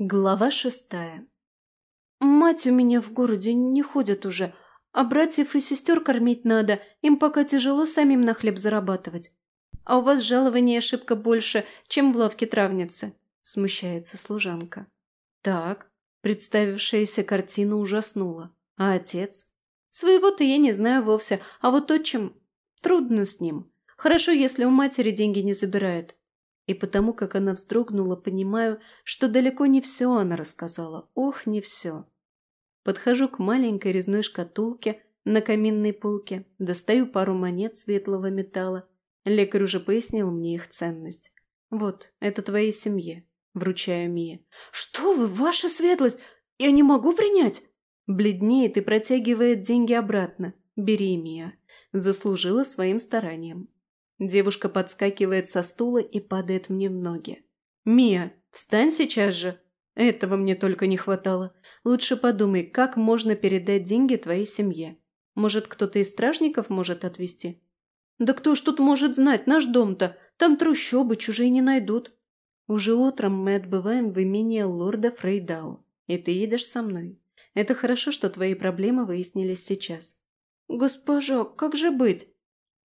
Глава шестая. «Мать у меня в городе не ходят уже, а братьев и сестер кормить надо, им пока тяжело самим на хлеб зарабатывать. А у вас жалование ошибка больше, чем в лавке травницы», – смущается служанка. Так, представившаяся картина ужаснула. А отец? Своего-то я не знаю вовсе, а вот отчим... Трудно с ним. Хорошо, если у матери деньги не забирает. И потому, как она вздрогнула, понимаю, что далеко не все она рассказала. Ох, не все. Подхожу к маленькой резной шкатулке на каминной полке, достаю пару монет светлого металла. Лекарь уже пояснил мне их ценность. «Вот, это твоей семье», — вручаю Мия. «Что вы, ваша светлость! Я не могу принять!» Бледнеет и протягивает деньги обратно. «Бери, Мия». Заслужила своим старанием. Девушка подскакивает со стула и падает мне в ноги. «Мия, встань сейчас же!» Этого мне только не хватало. Лучше подумай, как можно передать деньги твоей семье. Может, кто-то из стражников может отвезти? Да кто ж тут может знать, наш дом-то? Там трущобы, чужие не найдут. Уже утром мы отбываем в имение лорда Фрейдау, и ты едешь со мной. Это хорошо, что твои проблемы выяснились сейчас. Госпожа, как же быть?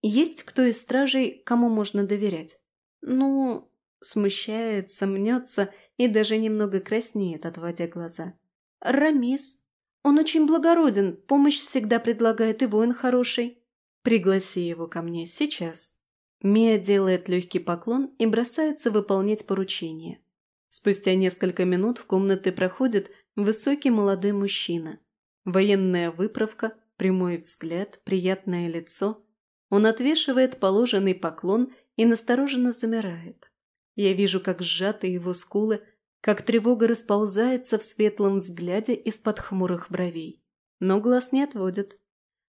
Есть кто из стражей, кому можно доверять? Ну, смущается, мнется и даже немного краснеет, отводя глаза. Рамис. Он очень благороден, помощь всегда предлагает и воин хороший. Пригласи его ко мне сейчас. Мия делает легкий поклон и бросается выполнять поручение. Спустя несколько минут в комнаты проходит высокий молодой мужчина. Военная выправка, прямой взгляд, приятное лицо – он отвешивает положенный поклон и настороженно замирает. Я вижу, как сжаты его скулы, как тревога расползается в светлом взгляде из-под хмурых бровей. Но глаз не отводит.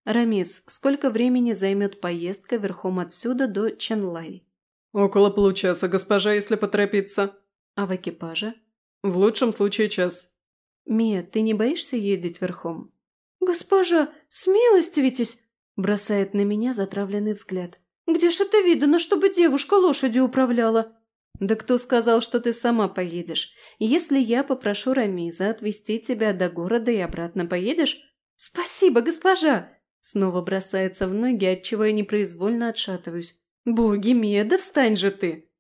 «Рамис, сколько времени займет поездка верхом отсюда до Ченлай?» «Около получаса, госпожа, если поторопиться». «А в экипаже?» «В лучшем случае час». «Мия, ты не боишься ездить верхом?» «Госпожа, смилостивитесь! Бросает на меня затравленный взгляд. «Где ж это видано, чтобы девушка лошадью управляла?» «Да кто сказал, что ты сама поедешь? Если я попрошу Рамиза отвезти тебя до города и обратно поедешь?» «Спасибо, госпожа!» Снова бросается в ноги, отчего я непроизвольно отшатываюсь. «Боги, Мия, да встань же ты!»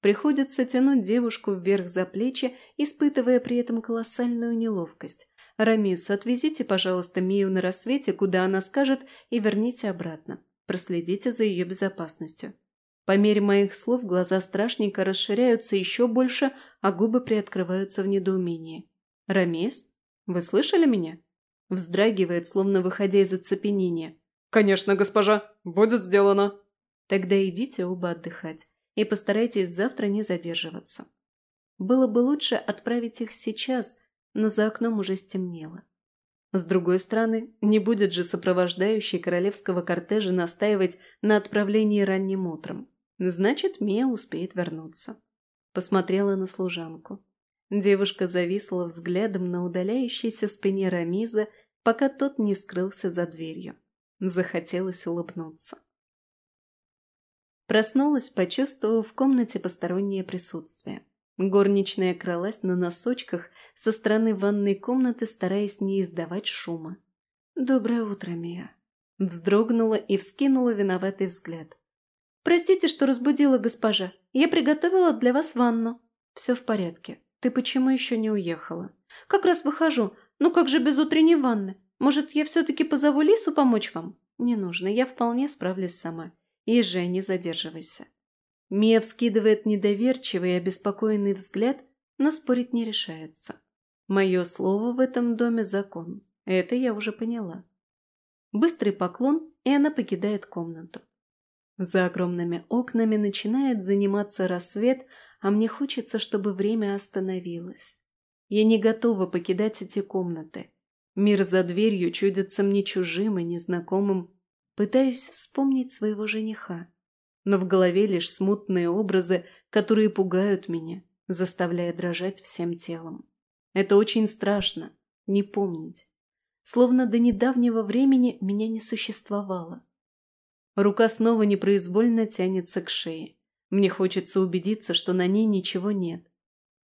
Приходится тянуть девушку вверх за плечи, испытывая при этом колоссальную неловкость. «Рамис, отвезите, пожалуйста, Мию на рассвете, куда она скажет, и верните обратно. Проследите за ее безопасностью». По мере моих слов глаза страшника расширяются еще больше, а губы приоткрываются в недоумении. «Рамис? Вы слышали меня?» Вздрагивает, словно выходя из оцепенения. «Конечно, госпожа. Будет сделано». «Тогда идите оба отдыхать и постарайтесь завтра не задерживаться. Было бы лучше отправить их сейчас, но за окном уже стемнело. С другой стороны, не будет же сопровождающий королевского кортежа настаивать на отправлении ранним утром. Значит, Мия успеет вернуться. Посмотрела на служанку. Девушка зависла взглядом на удаляющейся спине Рамиза, пока тот не скрылся за дверью. Захотелось улыбнуться. Проснулась, почувствовав в комнате постороннее присутствие. Горничная кралась на носочках со стороны ванной комнаты, стараясь не издавать шума. «Доброе утро, Мия!» Вздрогнула и вскинула виноватый взгляд. «Простите, что разбудила госпожа. Я приготовила для вас ванну». «Все в порядке. Ты почему еще не уехала?» «Как раз выхожу. Ну как же без утренней ванны? Может, я все-таки позову Лису помочь вам?» «Не нужно. Я вполне справлюсь сама. Езжай, не задерживайся». Мия вскидывает недоверчивый и обеспокоенный взгляд, но спорить не решается. Мое слово в этом доме закон. Это я уже поняла. Быстрый поклон, и она покидает комнату. За огромными окнами начинает заниматься рассвет, а мне хочется, чтобы время остановилось. Я не готова покидать эти комнаты. Мир за дверью чудится мне чужим и незнакомым. Пытаюсь вспомнить своего жениха но в голове лишь смутные образы, которые пугают меня, заставляя дрожать всем телом. Это очень страшно, не помнить. Словно до недавнего времени меня не существовало. Рука снова непроизвольно тянется к шее. Мне хочется убедиться, что на ней ничего нет.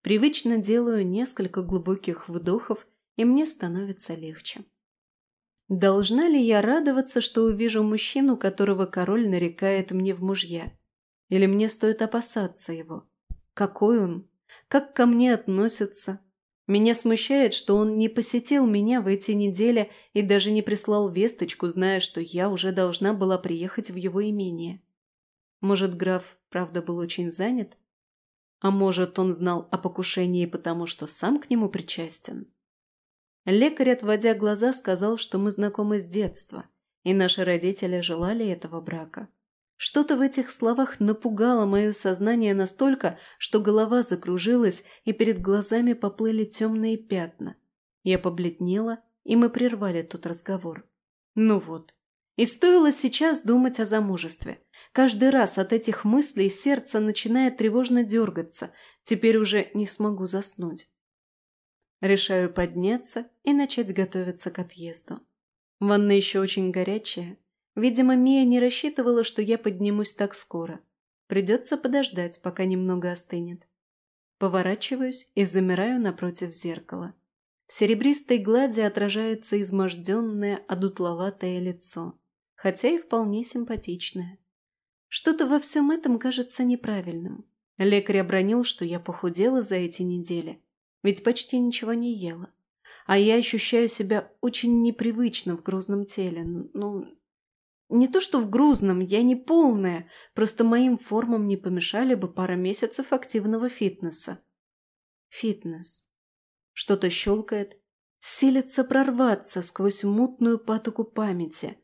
Привычно делаю несколько глубоких вдохов, и мне становится легче. Должна ли я радоваться, что увижу мужчину, которого король нарекает мне в мужья? Или мне стоит опасаться его? Какой он? Как ко мне относится? Меня смущает, что он не посетил меня в эти недели и даже не прислал весточку, зная, что я уже должна была приехать в его имение. Может, граф, правда, был очень занят? А может, он знал о покушении, потому что сам к нему причастен? Лекарь, отводя глаза, сказал, что мы знакомы с детства, и наши родители желали этого брака. Что-то в этих словах напугало мое сознание настолько, что голова закружилась, и перед глазами поплыли темные пятна. Я побледнела, и мы прервали тот разговор. Ну вот. И стоило сейчас думать о замужестве. Каждый раз от этих мыслей сердце начинает тревожно дергаться. Теперь уже не смогу заснуть. Решаю подняться и начать готовиться к отъезду. Ванна еще очень горячая, Видимо, Мия не рассчитывала, что я поднимусь так скоро. Придется подождать, пока немного остынет. Поворачиваюсь и замираю напротив зеркала. В серебристой глади отражается изможденное, одутловатое лицо, хотя и вполне симпатичное. Что-то во всем этом кажется неправильным. Лекарь обронил, что я похудела за эти недели, ведь почти ничего не ела. А я ощущаю себя очень непривычно в грузном теле. Ну, не то что в грузном, я не полная, просто моим формам не помешали бы пара месяцев активного фитнеса. Фитнес. Что-то щелкает, силится прорваться сквозь мутную патоку памяти.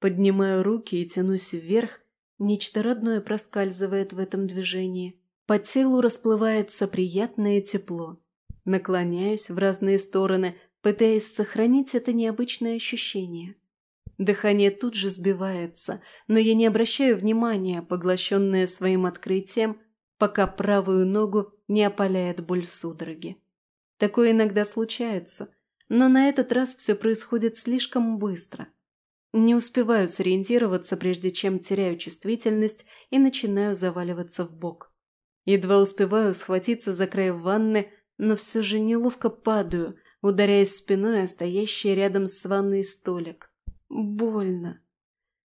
Поднимаю руки и тянусь вверх, нечто родное проскальзывает в этом движении. По телу расплывается приятное тепло. Наклоняюсь в разные стороны, пытаясь сохранить это необычное ощущение. Дыхание тут же сбивается, но я не обращаю внимания, поглощенное своим открытием, пока правую ногу не опаляет боль судороги. Такое иногда случается, но на этот раз все происходит слишком быстро. Не успеваю сориентироваться, прежде чем теряю чувствительность и начинаю заваливаться в бок. Едва успеваю схватиться за край ванны, но все же неловко падаю, ударяясь спиной о стоящий рядом с ванной столик. Больно.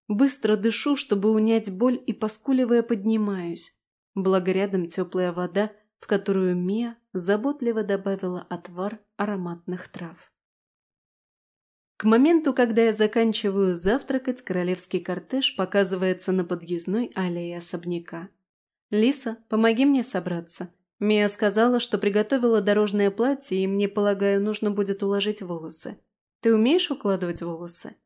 Быстро дышу, чтобы унять боль, и, поскуливая, поднимаюсь. Благо рядом теплая вода, в которую Мия заботливо добавила отвар ароматных трав. К моменту, когда я заканчиваю завтракать, королевский кортеж показывается на подъездной аллее особняка. «Лиса, помоги мне собраться». Мия сказала, что приготовила дорожное платье, и мне, полагаю, нужно будет уложить волосы. Ты умеешь укладывать волосы?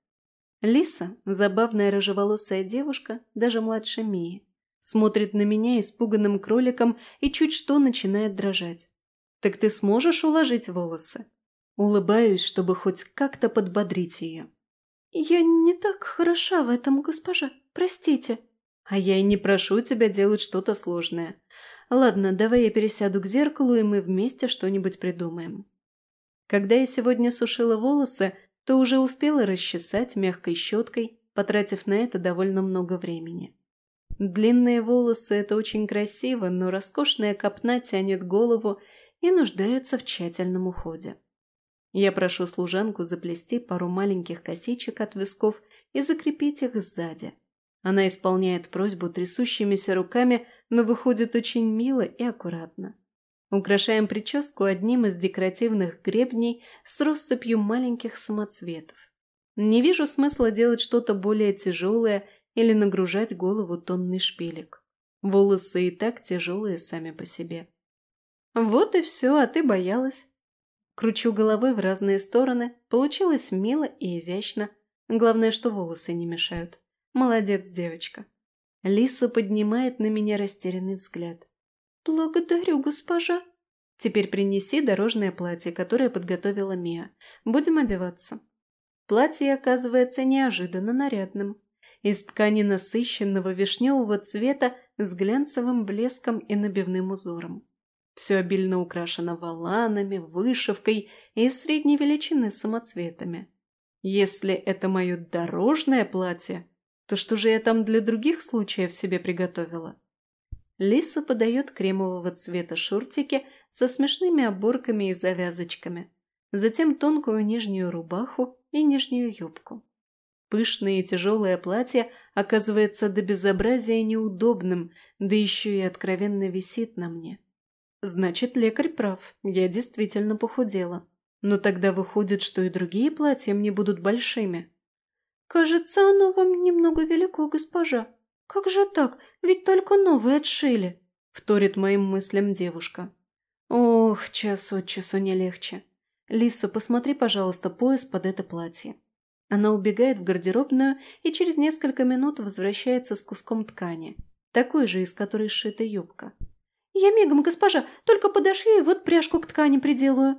Лиса, забавная рыжеволосая девушка, даже младше Мии, смотрит на меня испуганным кроликом и чуть что начинает дрожать. «Так ты сможешь уложить волосы?» Улыбаюсь, чтобы хоть как-то подбодрить ее. «Я не так хороша в этом, госпожа, простите». «А я и не прошу тебя делать что-то сложное. Ладно, давай я пересяду к зеркалу, и мы вместе что-нибудь придумаем». Когда я сегодня сушила волосы, то уже успела расчесать мягкой щеткой, потратив на это довольно много времени. Длинные волосы – это очень красиво, но роскошная копна тянет голову и нуждается в тщательном уходе. Я прошу служанку заплести пару маленьких косичек от висков и закрепить их сзади. Она исполняет просьбу трясущимися руками, но выходит очень мило и аккуратно. Украшаем прическу одним из декоративных гребней с россыпью маленьких самоцветов. Не вижу смысла делать что-то более тяжелое или нагружать голову тонный шпилек. Волосы и так тяжелые сами по себе. Вот и все, а ты боялась. Кручу головой в разные стороны, получилось мило и изящно. Главное, что волосы не мешают. Молодец, девочка. Лиса поднимает на меня растерянный взгляд. «Благодарю, госпожа». «Теперь принеси дорожное платье, которое подготовила Мия. Будем одеваться». Платье оказывается неожиданно нарядным. Из ткани насыщенного вишневого цвета с глянцевым блеском и набивным узором. Все обильно украшено воланами, вышивкой и средней величины самоцветами. Если это мое дорожное платье, то что же я там для других случаев себе приготовила? Лиса подает кремового цвета шортики со смешными оборками и завязочками. Затем тонкую нижнюю рубаху и нижнюю юбку. Пышное и тяжелое платье оказывается до безобразия неудобным, да еще и откровенно висит на мне. Значит, лекарь прав, я действительно похудела. Но тогда выходит, что и другие платья мне будут большими. «Кажется, оно вам немного велико, госпожа. Как же так? Ведь только новые отшили», — вторит моим мыслям девушка. «Ох, час от часу не легче. Лиса, посмотри, пожалуйста, пояс под это платье». Она убегает в гардеробную и через несколько минут возвращается с куском ткани, такой же, из которой сшита юбка. «Я мигом, госпожа, только подошью и вот пряжку к ткани приделаю».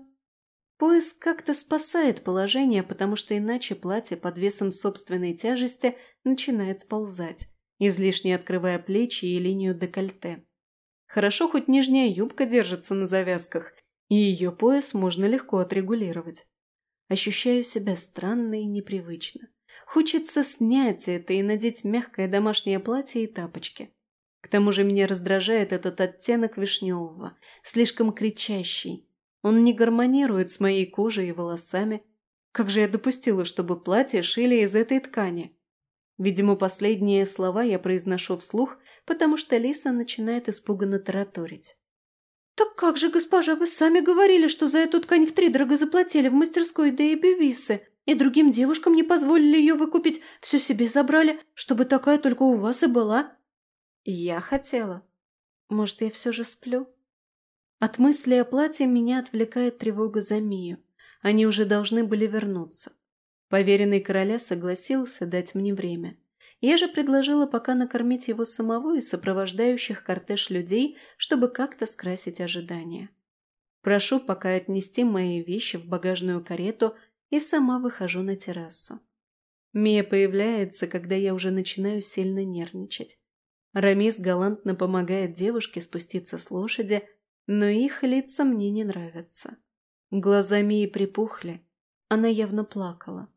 Пояс как-то спасает положение, потому что иначе платье под весом собственной тяжести начинает сползать, излишне открывая плечи и линию декольте. Хорошо, хоть нижняя юбка держится на завязках, и ее пояс можно легко отрегулировать. Ощущаю себя странно и непривычно. Хочется снять это и надеть мягкое домашнее платье и тапочки. К тому же меня раздражает этот оттенок вишневого, слишком кричащий, он не гармонирует с моей кожей и волосами. Как же я допустила, чтобы платье шили из этой ткани? Видимо, последние слова я произношу вслух, потому что Лиса начинает испуганно тараторить. «Так как же, госпожа, вы сами говорили, что за эту ткань втридорого заплатили в мастерской Дейби Висы, и другим девушкам не позволили ее выкупить, все себе забрали, чтобы такая только у вас и была». «Я хотела. Может, я все же сплю?» От мысли о платье меня отвлекает тревога за Мию. Они уже должны были вернуться. Поверенный короля согласился дать мне время. Я же предложила пока накормить его самого и сопровождающих кортеж людей, чтобы как-то скрасить ожидания. Прошу пока отнести мои вещи в багажную карету и сама выхожу на террасу. Мия появляется, когда я уже начинаю сильно нервничать. Рамис галантно помогает девушке спуститься с лошади, но их лица мне не нравятся. Глаза Мии припухли, она явно плакала.